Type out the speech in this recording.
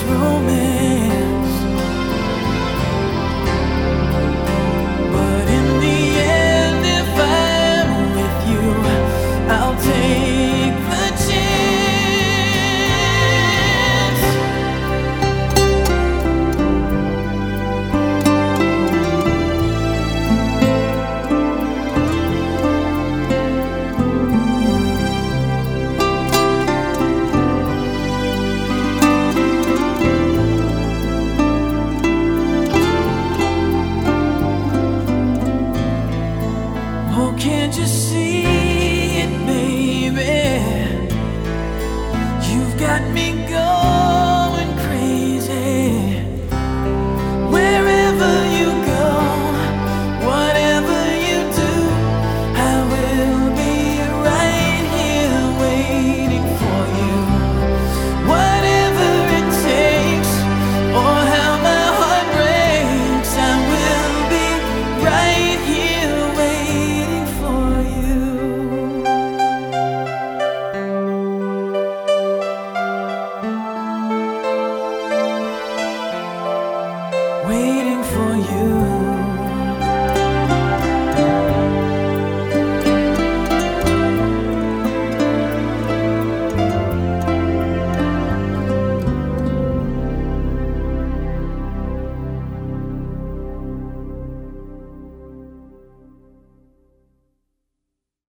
this romance.